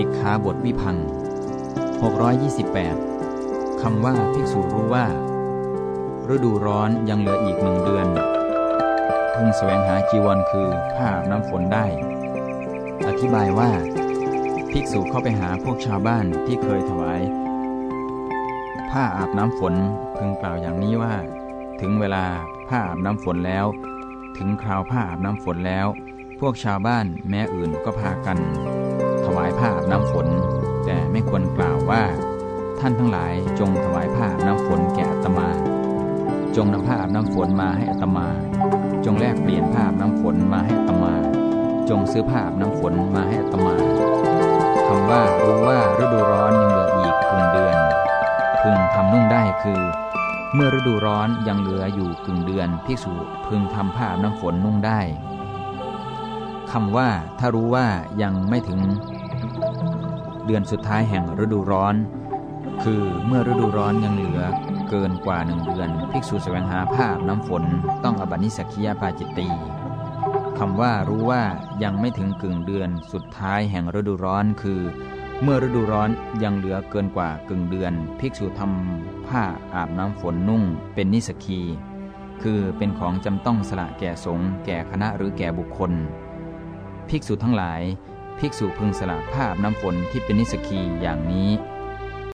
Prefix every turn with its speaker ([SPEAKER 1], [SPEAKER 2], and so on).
[SPEAKER 1] สิกขาบทวิพัง628 คำว่าภิกษุรู้ว่า ฤดูร้อนยังเหลืออีกหนึ่งเดือนพึงแสวงหาจีวรคือผ้าอาบน้ำฝนได้ อธิบายว่า ภิกษุเข้าไปหาพวกชาวบ้านที่เคยถวาย ผ้าอาบน้ำฝนพึงกล่าวอย่างนี้ว่า ถึงเวลาผ้าอาบน้ำฝนแล้ว ถึงคราวผ้าอาบน้ำฝนแล้ว พวกชาวบ้านแม้อื่นก็พากัน วายผ้าน้ำฝน แต่ไม่ควรกล่าวว่า ท่านทั้งหลายจงถวายผ้าน้ำฝนแก่อัตมา จงนำผ้าน้ำฝนมาให้อัตมา จงแลกเปลี่ยนผ้าน้ำฝนมาให้อัตมา จงซื้อผ้าน้ำฝนมาให้อัตมาคำว่ารู้ว่าฤดูร้อนยังเหลืออีกครึ่งเดือนพึงทำนุ่งได้คือ เมื่อฤดูร้อนยังเหลืออยู่กึ่งเดือนภิกษุพึงทำผ้าน้ำฝนนุ่งได้คำว่าถ้ารู้ว่ายังไม่ถึง เดือนสุดท้ายแห่งฤดูร้อน คือเมื่อฤดูร้อนยังเหลือเกินกว่าหนึ่งเดือน ภิกษุแสวงหาผ้าอาบน้ำฝนต้องอบัตินิสักียาปาจิตตีคำว่ารู้ว่ายังไม่ถึงกึ่งเดือนสุดท้ายแห่งฤดูร้อนคือ เมื่อฤดูร้อนยังเหลือเกินกว่ากึ่งเดือน ภิกษุทำผ้าอาบน้ำฝนนุ่ง เป็นนิสกีคือเป็นของจำต้องสละแก่สงฆ์แก่คณะหรือแก่บุคคล ภิกษุทั้งหลาย ภิกษุพึงสละภาพน้ำฝนที่เป็นนิสกีอย่างนี้